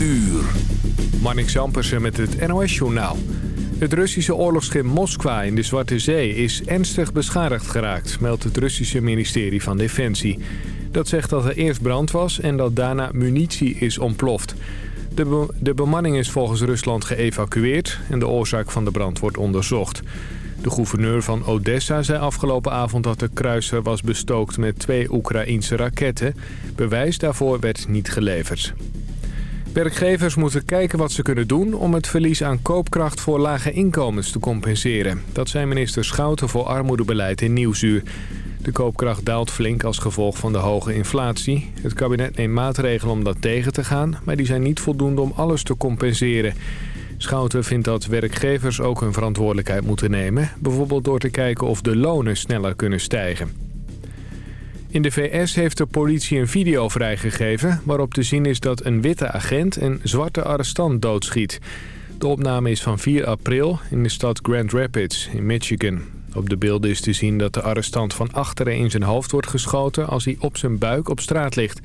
uur. Zampersen met het NOS-journaal. Het Russische oorlogsschip Moskwa in de Zwarte Zee is ernstig beschadigd geraakt... meldt het Russische ministerie van Defensie. Dat zegt dat er eerst brand was en dat daarna munitie is ontploft. De, de bemanning is volgens Rusland geëvacueerd... en de oorzaak van de brand wordt onderzocht. De gouverneur van Odessa zei afgelopen avond dat de kruiser was bestookt met twee Oekraïense raketten. Bewijs daarvoor werd niet geleverd. Werkgevers moeten kijken wat ze kunnen doen om het verlies aan koopkracht voor lage inkomens te compenseren. Dat zei minister Schouten voor armoedebeleid in Nieuwsuur. De koopkracht daalt flink als gevolg van de hoge inflatie. Het kabinet neemt maatregelen om dat tegen te gaan, maar die zijn niet voldoende om alles te compenseren. Schouten vindt dat werkgevers ook hun verantwoordelijkheid moeten nemen. Bijvoorbeeld door te kijken of de lonen sneller kunnen stijgen. In de VS heeft de politie een video vrijgegeven... waarop te zien is dat een witte agent een zwarte arrestant doodschiet. De opname is van 4 april in de stad Grand Rapids in Michigan. Op de beelden is te zien dat de arrestant van achteren in zijn hoofd wordt geschoten... als hij op zijn buik op straat ligt.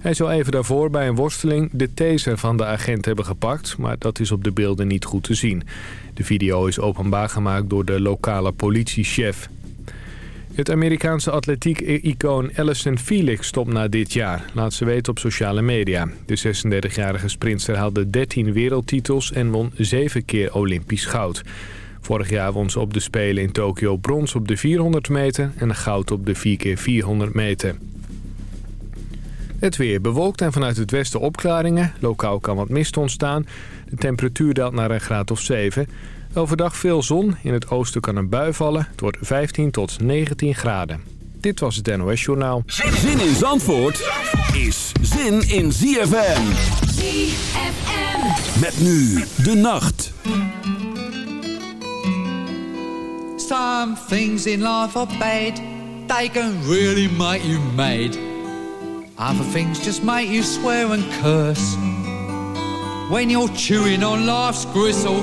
Hij zou even daarvoor bij een worsteling de taser van de agent hebben gepakt... maar dat is op de beelden niet goed te zien. De video is openbaar gemaakt door de lokale politiechef. Het Amerikaanse atletiek-icoon Alison Felix stopt na dit jaar, laat ze weten op sociale media. De 36-jarige sprinter haalde 13 wereldtitels en won 7 keer Olympisch goud. Vorig jaar won ze op de Spelen in Tokio brons op de 400 meter en goud op de 4x400 meter. Het weer bewolkt en vanuit het westen opklaringen. Lokaal kan wat mist ontstaan. De temperatuur daalt naar een graad of 7. Overdag veel zon. In het oosten kan een bui vallen. Het wordt 15 tot 19 graden. Dit was het NOS Journaal. Zin in Zandvoort is zin in ZFM. ZFM. Met nu de nacht. Some things in life are bad. They can really make you mad. Other things just make you swear and curse. When you're chewing on life's gristle,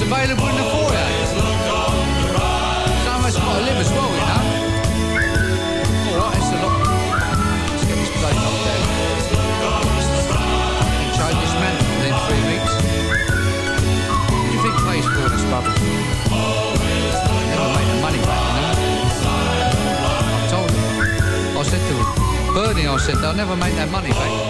It's available in the foyer. So much got to live as well, you know. Alright, it's a er lot. Let's get this place down. And change this man within three weeks. What do you think pays for this rubbish? Never make the money back, you know. I told him. I said to him, Bernie, I said, they'll never make that money back.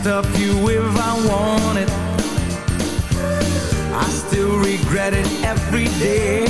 stop you if I wanted. I still regret it every day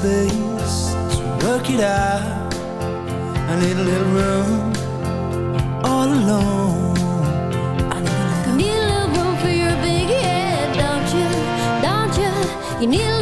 space to work it out. I need a little room all alone. Need a little, need a little room for your big head, don't you? Don't you? You need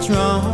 what's wrong.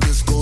this go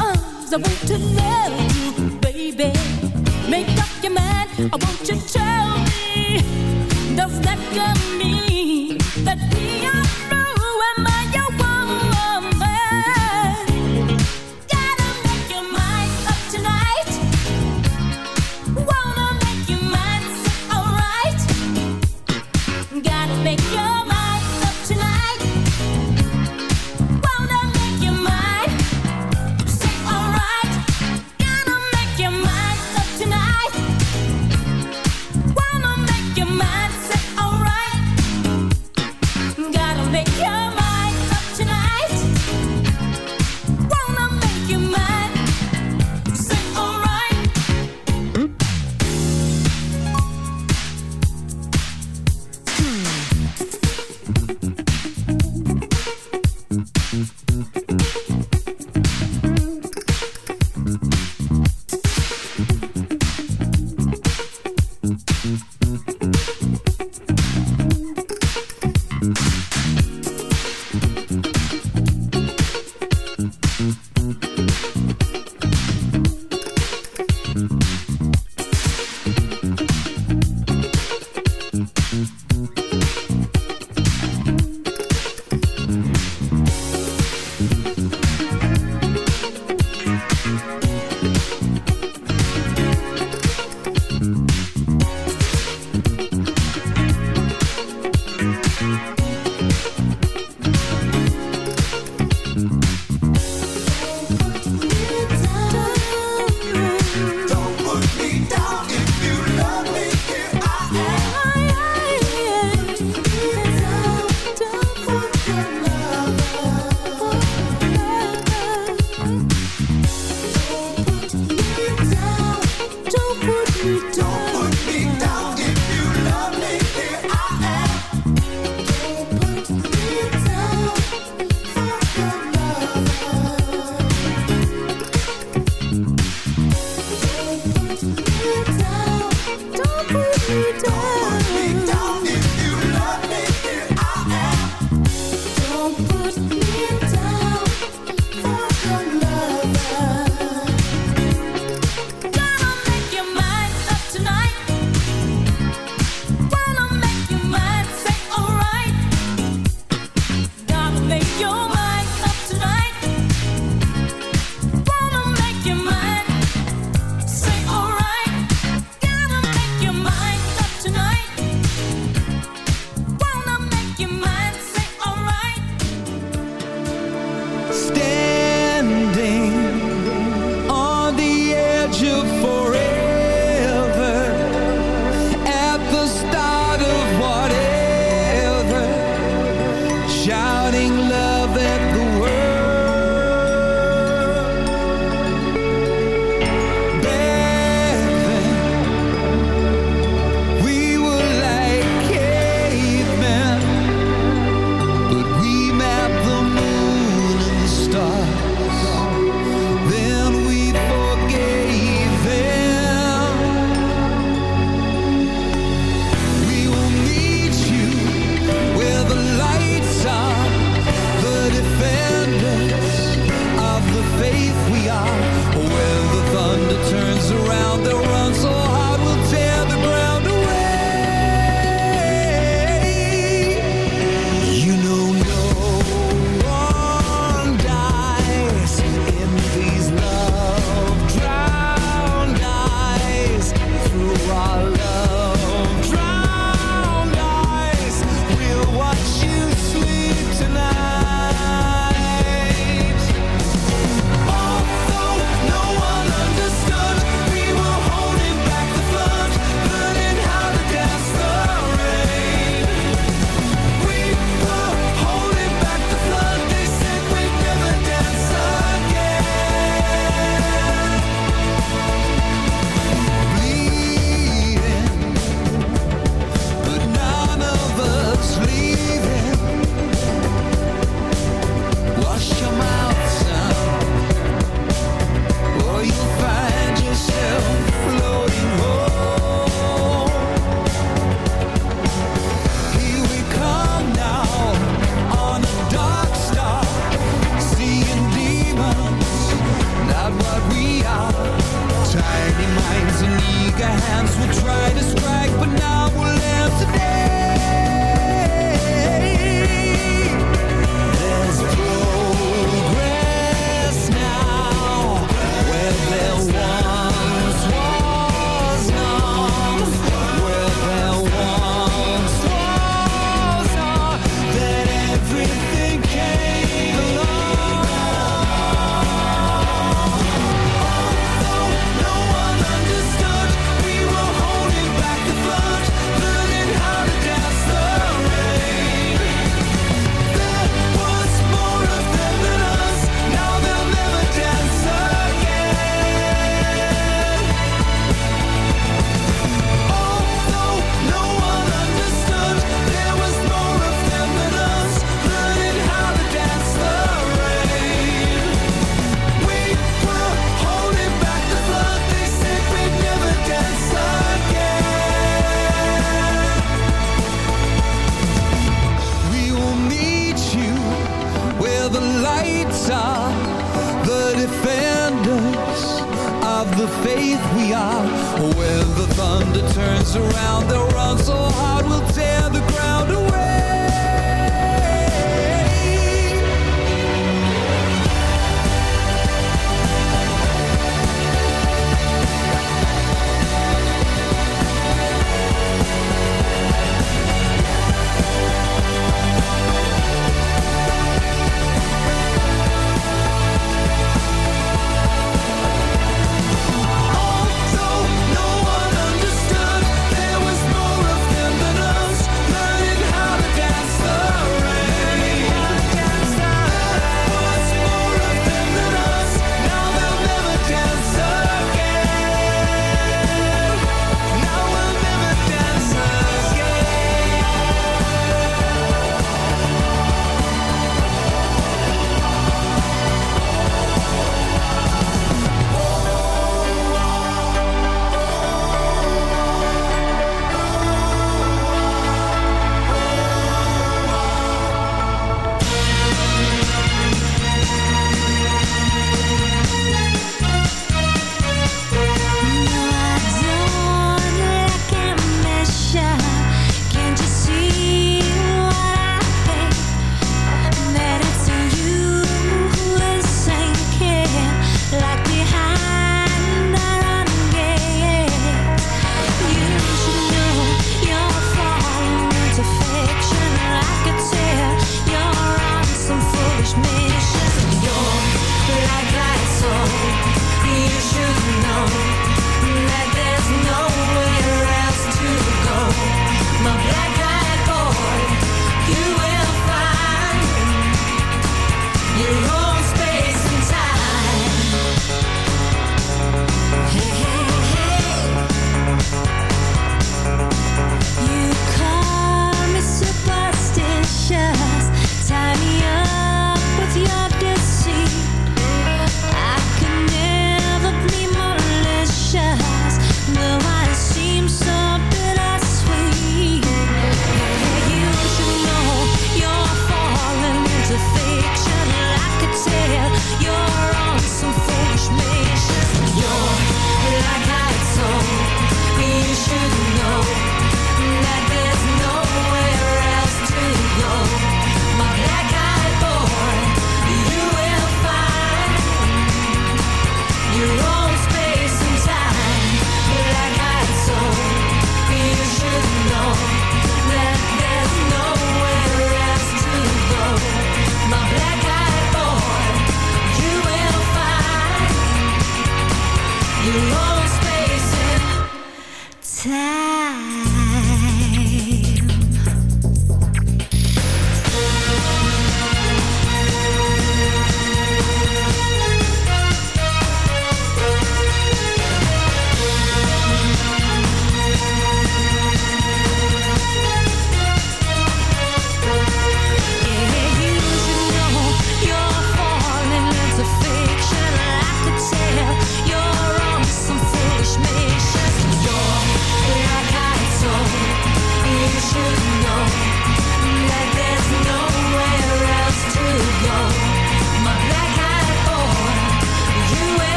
arms. I want to love you, baby. Make up your mind. I want you to tell me. Does that come mean that we are?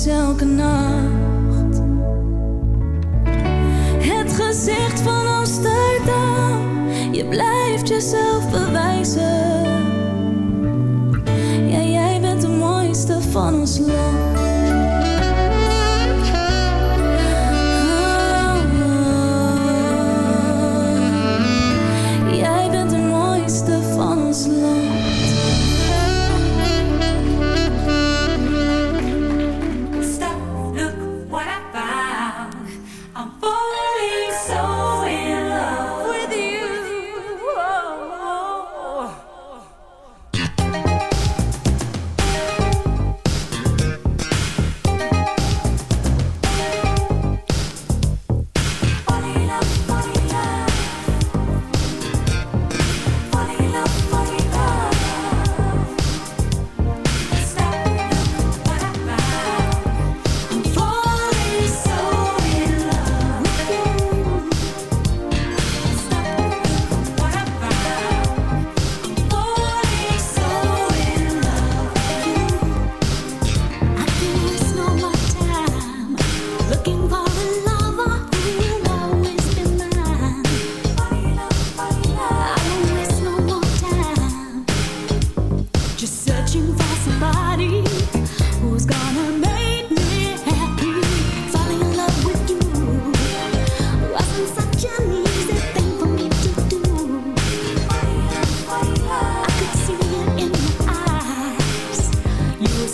Anders elke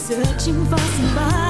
searching for somebody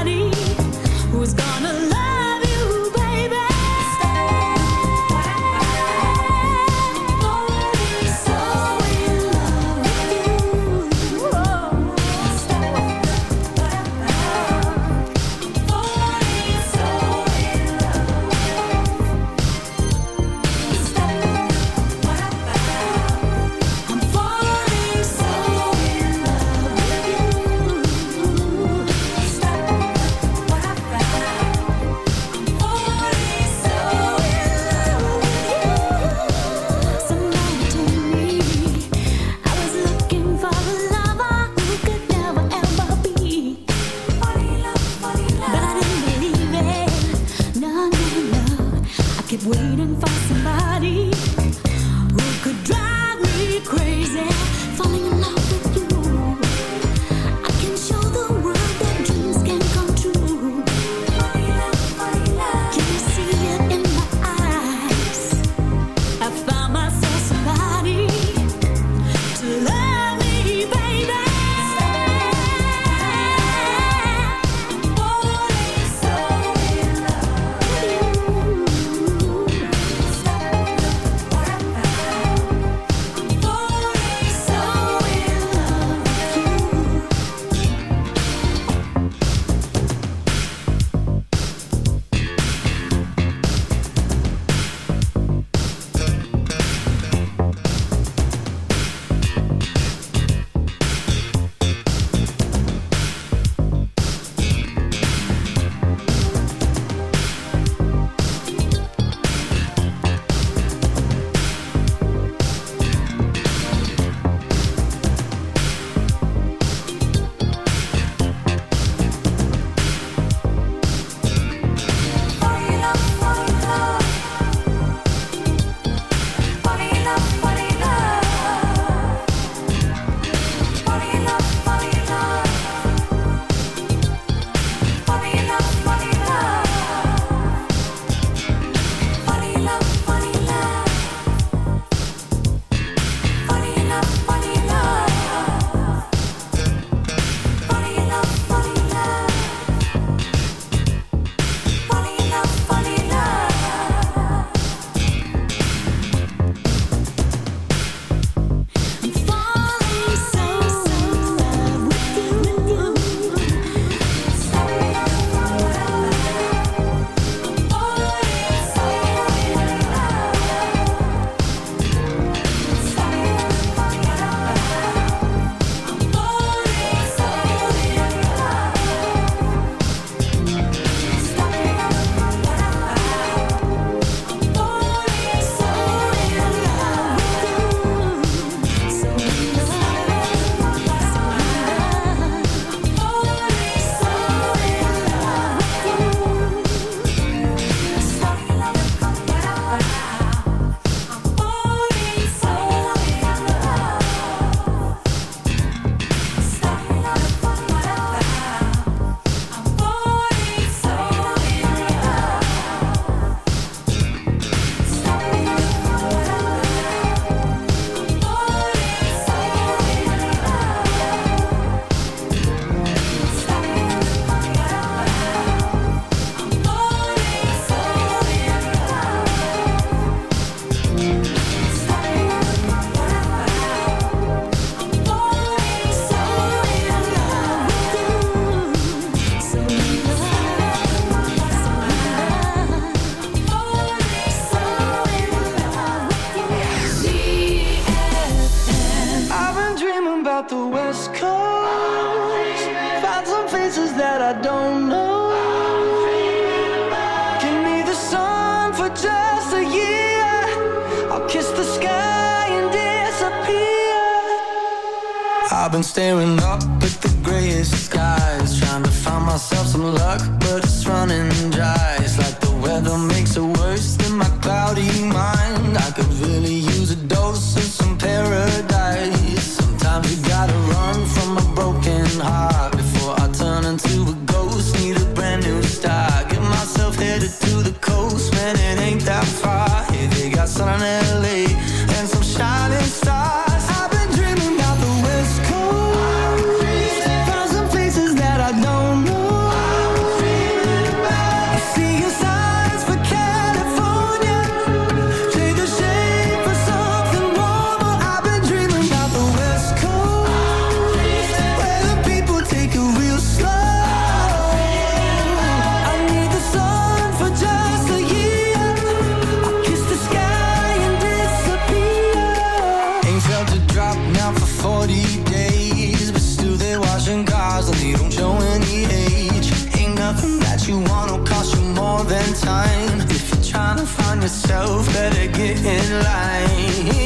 get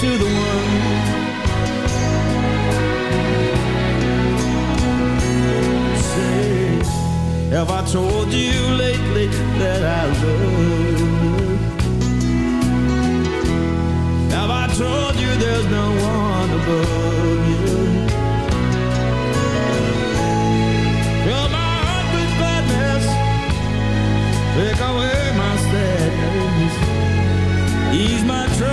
to the one Say, have I told you lately that I love you? Have I told you there's no one above?